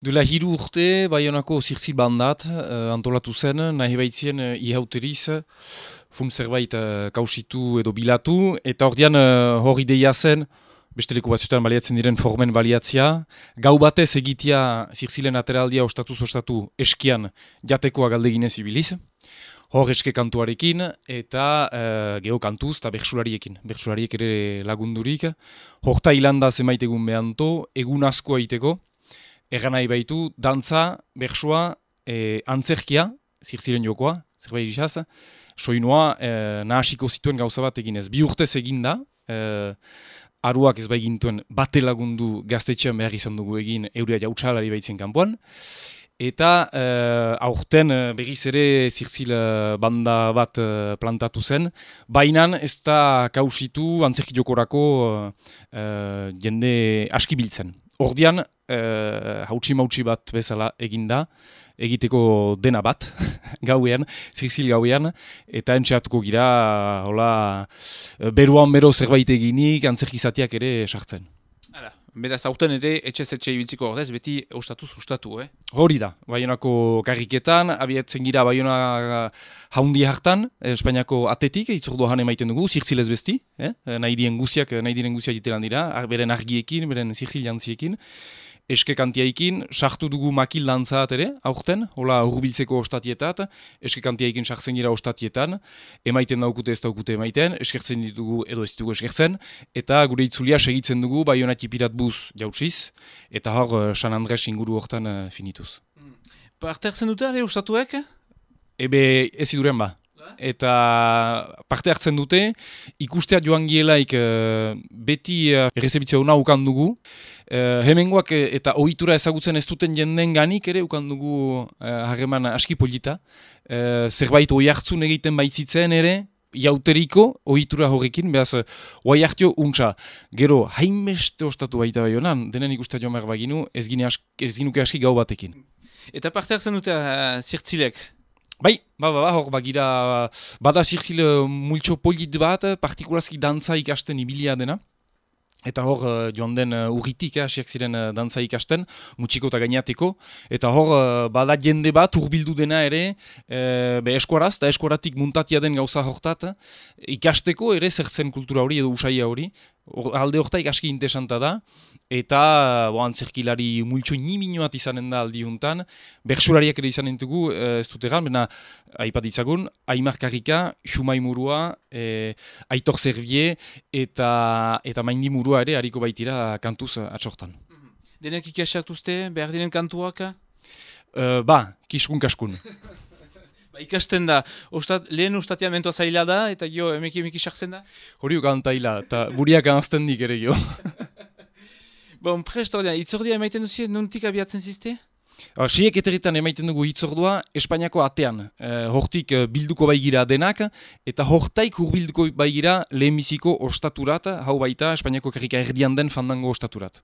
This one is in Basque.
Duela hiru urte, Baionako zirtzil bandat, uh, antolatu zen, nahi baitzien uh, ihauteriz, fun zerbait uh, kausitu edo bilatu, eta ordean uh, hor ideia zen, beste leku batzutan baliatzen diren formen baliatzia, gau batez egitea zirtzilen ateraldia ostatu ostatu eskian jatekoa galdeginez ibiliz, hor eske kantuarekin, eta uh, geho kantuz, eta berxulariekin, berxulariek ere lagundurik, horta hilanda zemaitegun behanto, egun asko aiteko, Egan nahi baitu, dantza, bersua, e, antzerkia, zirziren jokoa, zerbait izaz, soinua e, nahasiko zituen gauza bat eginez. Bi urtez eginda, e, aruak ez bai gintuen bate lagundu gaztetxean behar izan dugu egin euria jautsalari baitzen kanpoan. Eta e, aurten berriz ere zirtzil banda bat plantatu zen, baina ez da kausitu antzerki jokorako e, jende aski biltzen. Ordian, e, hautsi mautsi bat bezala eginda, egiteko dena bat, gauean, zirtzil gauean, eta entxeatuko gira, hola, beruan bero zerbait eginik, antzerkizatiak ere sartzen. Hala, beraz, hauten ere, etxe zetxe ibitziko ordez, beti ustatu sustatu, eh? Hori da, Baionako karriketan, abietzen gira Baiona haundi hartan, Espainiako atetik, itzordu han emaiten dugu, zirtzilez besti, eh? nahi diren guziak, nahi diren guziak ditelan dira, beren argiekin, beren zirtzil jantziekin, eske kantiaikin, sartu dugu makil dantzat ere, aurten, hola urbiltzeko ostatietat, eske kantiaikin sartzen gira ostatietan, emaiten daukute ez daukute emaiten, eskertzen ditugu edo ez ditugu eskertzen, eta gure itzulia segitzen dugu Baionati Pirat Buz jautsiz, eta hor eh, San Andres inguru hortan uh, finituz. Mm. Parte hartzen dute, ale, ustatuek? Ebe ez iduren ba. Eta parte hartzen dute, ikustea joan gielaik uh, beti uh, errezebitzea hona ukan dugu, Uh, hemengoak eta ohitura ezagutzen ez duten jenden ganik ere ukan dugu uh, harreman aski polita. Uh, zerbait oi hartzun egiten baitzitzen ere, jauteriko ohitura horrekin, behaz, oi hartio untsa. Gero, hainbeste ostatu baita bai honan, denen ikustea joan behar baginu, ez, ez ginuke aski gau batekin. Eta parte hartzen dute uh, zirtzilek? Bai, ba, ba, ba, hor, bagira, bada zirtzile multxo polit bat, partikulazki dantza ikasten ibilia dena. Eta hor, uh, joan den uh, urritik, eh, ziren uh, dantza ikasten, mutxiko eta gainateko. Eta hor, uh, bada jende bat, urbildu dena ere, uh, be eskuaraz, eta eskuaratik muntatia den gauza hortat, ikasteko ere zertzen kultura hori edo usaia hori. Or, alde horretaik aski interesanta da, eta bo, antzerkilari multxo niminoat izanen da aldi juntan, berxulariak ere izanen dugu, ez dut egan, bena, haipat ditzagun, Aimar Karrika, Xumai Murua, e, Aitor Servier, eta, eta Maindi Murua ere, hariko baitira kantuz atxortan. Mhm. Denek ikasatuzte, behar diren kantuak? Uh, ba, kiskun kaskun. Ba, ikasten da, ostat, lehen ustatia mentoa zaila da, eta jo, emeki emeki sartzen da? Hori ukan taila, eta buriak anazten dik ere jo. bon, prest ordean, itzordia emaiten duzien, nuntik abiatzen zizte? Siek eteritan emaiten dugu hitzordua Espainiako atean. E, hortik eh, bilduko baigira denak, eta hortaik hurbilduko baigira lehenbiziko ostaturat, hau baita Espainiako kerrika erdian den fandango ostaturat.